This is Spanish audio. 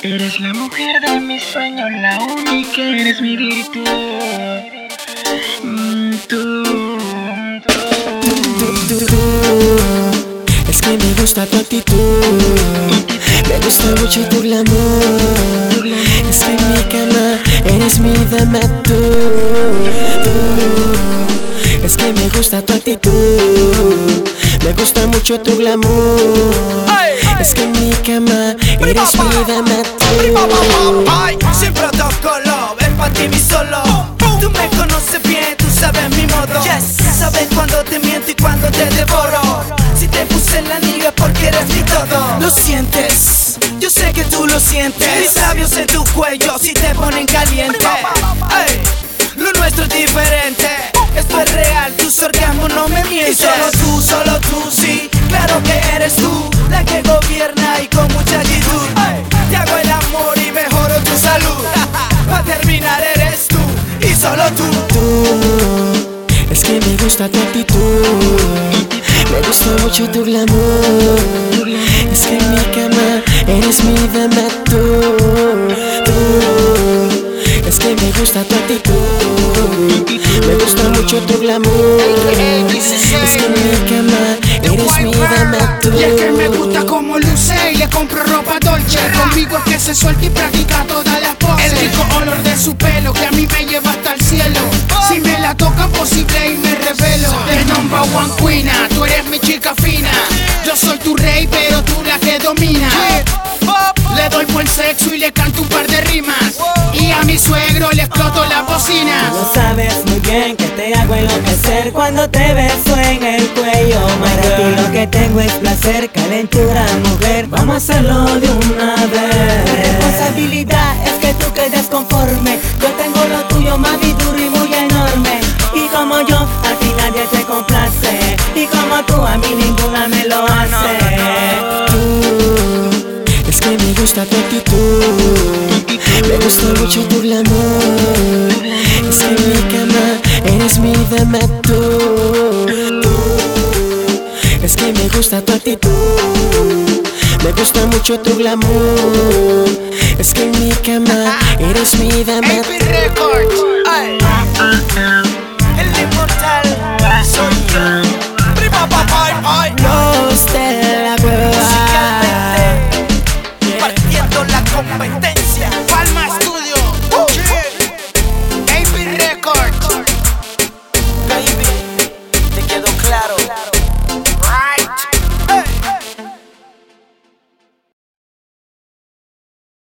Eres la mujer de mis sueños, la única, eres mi virtud. Mm, tú, tú, tú, Es que me gusta tu actitud, me gusta mucho tu glamour. Es que mi cama eres mi dama tú. Es que me gusta tu actitud, me gusta mucho tu glamour. Es que en mi cama eres mi dama tú. Sin protocolo, ven pa' ti mi solo. Tú me conoces bien, tú sabes mi modo. Sabes cuando te miento y cuando te devoro. Si te puse en la liga porque eres mi todo. Lo sientes, yo sé que tú lo sientes. Mis labios en tu cuello si te ponen caliente. lo nuestro es diferente. Esto es real, tus orgasmos no me mientes. Gusta tu actitud. Me gusta mucho tu glamour. Es que mi cama eres mi dama tú. Es que me gusta tu actitud. Me gusta mucho tu glamour. Es que mi cama eres mi dama tú. Y es que me gusta como luce y le compro ropa dolce. Conmigo es que se suelta y practica todas las poses. El rico olor de su pelo que a mí me lleva la tocan posible y me revelo. The number one queen, tú eres mi chica fina. Yo soy tu rey, pero tú la que domina. Le doy buen sexo y le canto un par de rimas. Y a mi suegro le exploto la bocina. Tú sabes muy bien que te hago enloquecer cuando te beso en el cuello. Para ti lo que tengo es placer, calentura, mujer. Vamos a hacerlo de una vez. Mi responsabilidad es que tú quedes conforme. Como tú, a mí ninguna me lo hace. Tú, es que me gusta tu actitud. Me gusta mucho tu glamour. Es que en mi cama eres mi dama tú. Es que me gusta tu actitud. Me gusta mucho tu glamour. Es que en mi cama eres mi dama